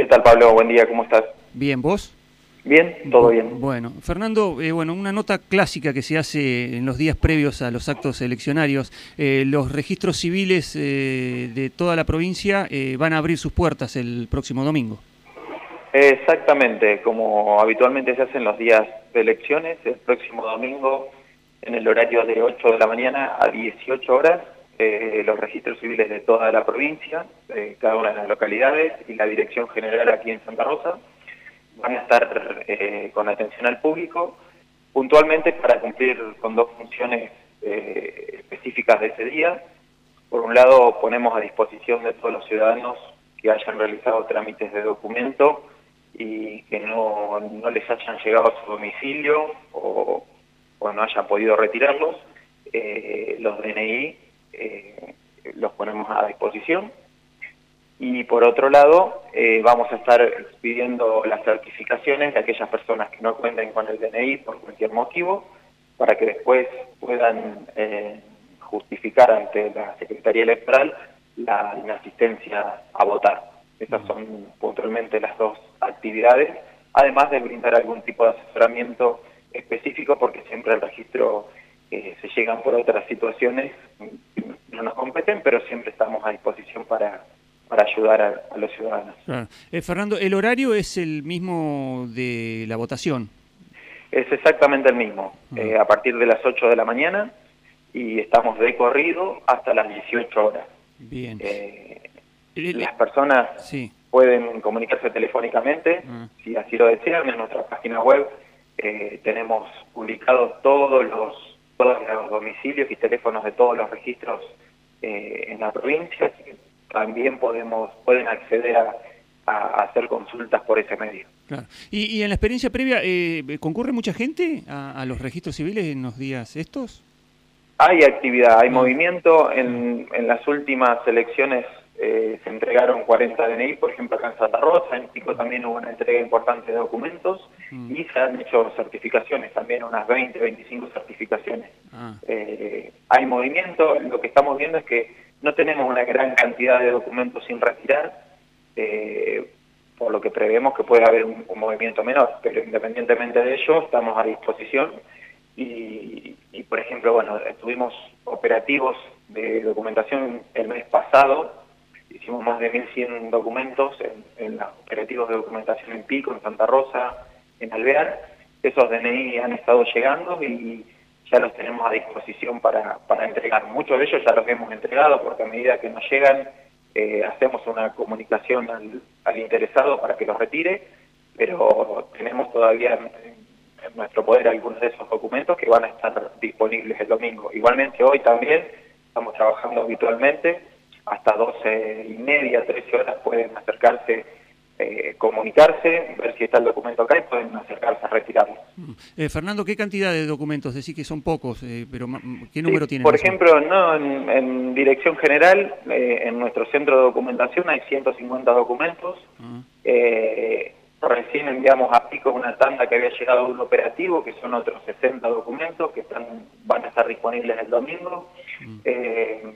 ¿Qué tal, Pablo? Buen día, ¿cómo estás? Bien, ¿vos? Bien, todo bien. Bueno, Fernando, eh, bueno, una nota clásica que se hace en los días previos a los actos eleccionarios. Eh, los registros civiles eh, de toda la provincia van a abrir sus puertas el próximo domingo. Exactamente, como habitualmente se hacen los días de elecciones, el próximo domingo en el horario de 8 de la mañana a 18 horas, los registros civiles de toda la provincia, de cada una de las localidades y la Dirección General aquí en Santa Rosa, van a estar eh, con atención al público, puntualmente para cumplir con dos funciones eh, específicas de ese día. Por un lado, ponemos a disposición de todos los ciudadanos que hayan realizado trámites de documento y que no, no les hayan llegado a su domicilio o, o no hayan podido retirarlos, eh, los DNI los ponemos a disposición y por otro lado, eh, vamos a estar pidiendo las certificaciones de aquellas personas que no cuenten con el DNI por cualquier motivo, para que después puedan eh, justificar ante la Secretaría Electoral la inasistencia a votar. Esas son puntualmente las dos actividades, además de brindar algún tipo de asesoramiento específico, porque siempre el registro eh, se llegan por otras situaciones que no nos competen, pero siempre estamos a disposición para para ayudar a, los ciudadanos. Eh, Fernando, ¿el horario es el mismo de la votación? Es exactamente el mismo, ah. eh, a partir de las 8 de la mañana y estamos de corrido hasta las 18 horas. Bien. Eh, las personas sí. pueden comunicarse telefónicamente, ah. si así lo desean, en nuestra página web tenemos publicados todos los, todos los domicilios y teléfonos de todos los registros en la provincia, también podemos pueden acceder a, hacer consultas por ese medio. Claro. ¿Y, en la experiencia previa, eh, ¿concurre mucha gente a, los registros civiles en los días estos? Hay actividad, hay ah. movimiento. En, en, las últimas elecciones eh, se entregaron 40 DNI, por ejemplo, acá en Santa Rosa. En Pico también hubo una entrega importante de documentos mm. y se han hecho certificaciones, también unas 20, 25 certificaciones. Ah. Eh, hay movimiento. Lo que estamos viendo es que no tenemos una gran cantidad de documentos sin retirar, eh, por lo que prevemos que puede haber un, movimiento menor, pero independientemente de ello estamos a disposición y, por ejemplo, bueno, tuvimos operativos de documentación el mes pasado, hicimos más de 1.100 documentos en, en los operativos de documentación en Pico, en Santa Rosa, en Alvear, esos DNI han estado llegando y ya los tenemos a disposición para, para entregar. Muchos de ellos ya los hemos entregado porque a medida que nos llegan eh, hacemos una comunicación al, interesado para que los retire, pero tenemos todavía en, nuestro poder algunos de esos documentos que van a estar disponibles el domingo. Igualmente hoy también estamos trabajando habitualmente, hasta 12 y media, 13 horas pueden acercarse comunicarse, ver si está el documento acá y pueden acercarse a retirarlo. Mm. Eh, Fernando, ¿qué cantidad de documentos? Decís que son pocos, eh, pero ¿qué número tiene? Por ejemplo, no en, Dirección General, en nuestro centro de documentación hay 150 documentos. Ah. recién enviamos a Pico una tanda que había llegado a un operativo, que son otros 60 documentos que están van a estar disponibles el domingo. Mm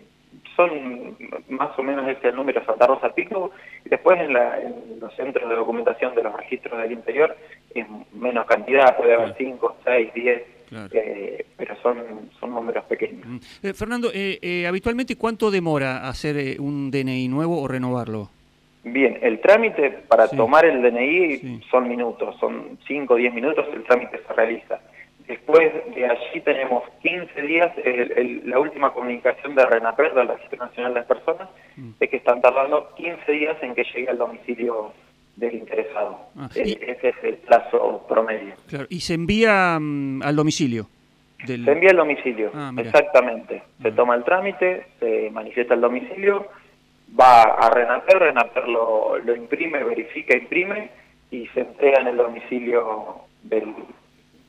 son más o menos ese el número Santa Rosa Pico, y después en, los centros de documentación de los registros del interior es menos cantidad, puede haber 5, 6, 10, pero son, son números pequeños. Mm. Eh, Fernando, eh, eh, habitualmente ¿cuánto demora hacer un DNI nuevo o renovarlo? Bien, el trámite para tomar el DNI son minutos, son 5 o 10 minutos el trámite se realiza. Después de allí tenemos 15 días, la última comunicación de RENAPER, del Registro Nacional de las Personas, mm. es que están tardando 15 días en que llegue al domicilio del interesado. Ah, ese es el plazo promedio. ¿Y se envía mm, al domicilio? Se envía al domicilio, ah, exactamente. Se ah. toma el trámite, se manifiesta el domicilio, va a RENAPER, RENAPER lo, lo imprime, verifica, imprime y se entrega en el domicilio del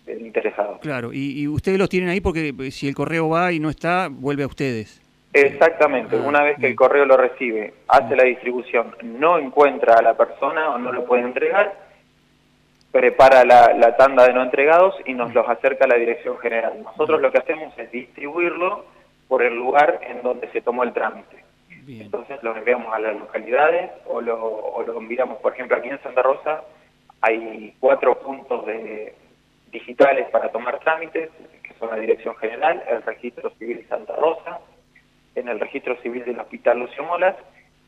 el interesado. Claro, y, ustedes los tienen ahí porque eh, si el correo va y no está, vuelve a ustedes. Exactamente, ah, una vez que el correo lo recibe, hace ah. la distribución, no encuentra a la persona o no lo puede entregar, prepara la, tanda de no entregados y nos los acerca a la dirección general. Nosotros lo que hacemos es distribuirlo por el lugar en donde se tomó el trámite. Entonces lo enviamos a las localidades o lo, o lo enviamos, por ejemplo, aquí en Santa Rosa hay cuatro puntos de, digitales para tomar trámites, que son la Dirección General, el Registro Civil Santa Rosa, en el Registro Civil del Hospital Lucio Molas,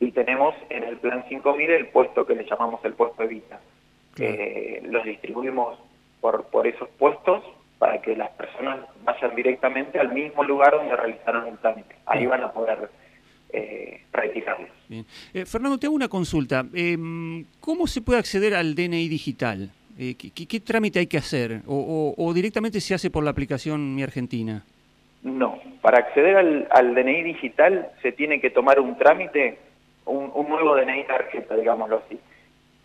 y tenemos en el Plan 5000 el puesto que le llamamos el puesto Evita. Eh, los distribuimos por, por esos puestos para que las personas vayan directamente al mismo lugar donde realizaron el trámite. Ahí van a poder eh, retirarlos. Bien. Eh, Fernando, te hago una consulta. Em, ¿Cómo se puede acceder al DNI digital? Eh, ¿qué, trámite hay que hacer? O, directamente se hace por la aplicación Mi Argentina? No, para acceder al, DNI digital se tiene que tomar un trámite, un, nuevo DNI tarjeta, digámoslo así.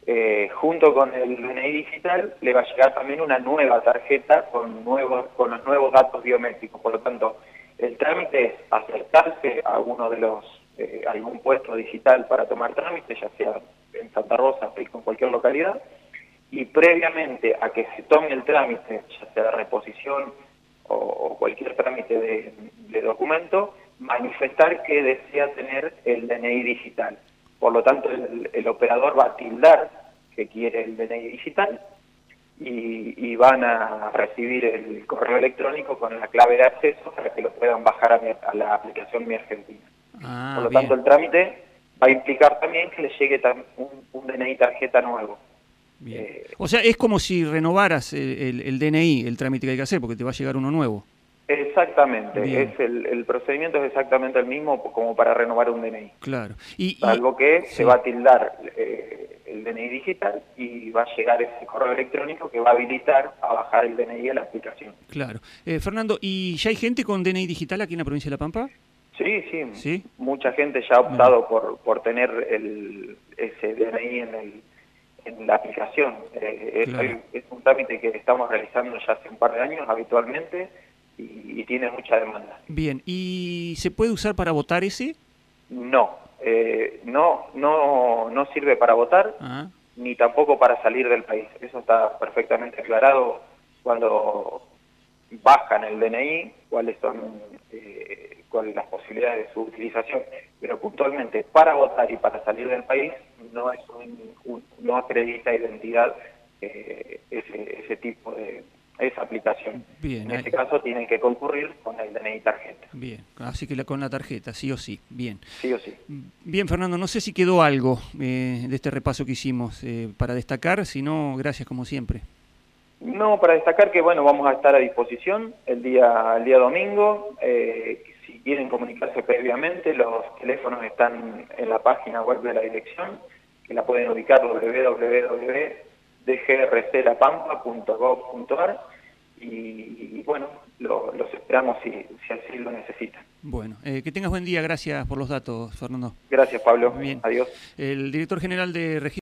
Eh, junto con el DNI digital le va a llegar también una nueva tarjeta con, nuevos, con los nuevos datos biométricos. Por lo tanto, el trámite es acercarse a uno de los, eh, algún puesto digital para tomar trámite, ya sea en Santa Rosa o en cualquier localidad, y previamente a que se tome el trámite, ya sea reposición o, cualquier trámite de, documento, manifestar que desea tener el DNI digital. Por lo tanto, el, operador va a tildar que quiere el DNI digital y, van a recibir el correo electrónico con la clave de acceso para que lo puedan bajar a, la aplicación Mi Argentina. Ah, Por lo tanto, el trámite va a implicar también que le llegue un, un DNI tarjeta nuevo. Eh, o sea, es como si renovaras el, DNI, el trámite que hay que hacer, porque te va a llegar uno nuevo. Exactamente, es el, procedimiento es exactamente el mismo como para renovar un DNI. Claro. Y, Salvo que se va a tildar eh, el DNI digital y va a llegar ese correo electrónico que va a habilitar a bajar el DNI a la aplicación. Claro. Eh, Fernando, ¿y ya hay gente con DNI digital aquí en la provincia de La Pampa? Sí, sí. ¿Sí? Mucha gente ya ha optado por, por tener el, ese DNI en el en la aplicación. Eh, es, un trámite que estamos realizando ya hace un par de años habitualmente y, tiene mucha demanda. Bien, ¿y se puede usar para votar ese? No, eh, no, no, no sirve para votar ah. ni tampoco para salir del país. Eso está perfectamente aclarado cuando bajan el DNI, cuáles son eh, cuáles las posibilidades de su utilización, pero puntualmente para votar y para salir del país no es un, no acredita identidad eh, ese, ese tipo de esa aplicación. Bien, en este caso tienen que concurrir con el DNI tarjeta. Bien, así que con la tarjeta, sí o sí, bien. Sí o sí. Bien, Fernando, no sé si quedó algo eh, de este repaso que hicimos eh, para destacar, si no, gracias como siempre. No, para destacar que bueno, vamos a estar a disposición el día, el día domingo. Eh, si quieren comunicarse previamente, los teléfonos están en la página web de la dirección, que la pueden ubicar www.dgrclapampa.gov.ar y, y, bueno, los esperamos si, si, así lo necesitan. Bueno, eh, que tengas buen día, gracias por los datos, Fernando. Gracias, Pablo. Bien. Adiós. El director general de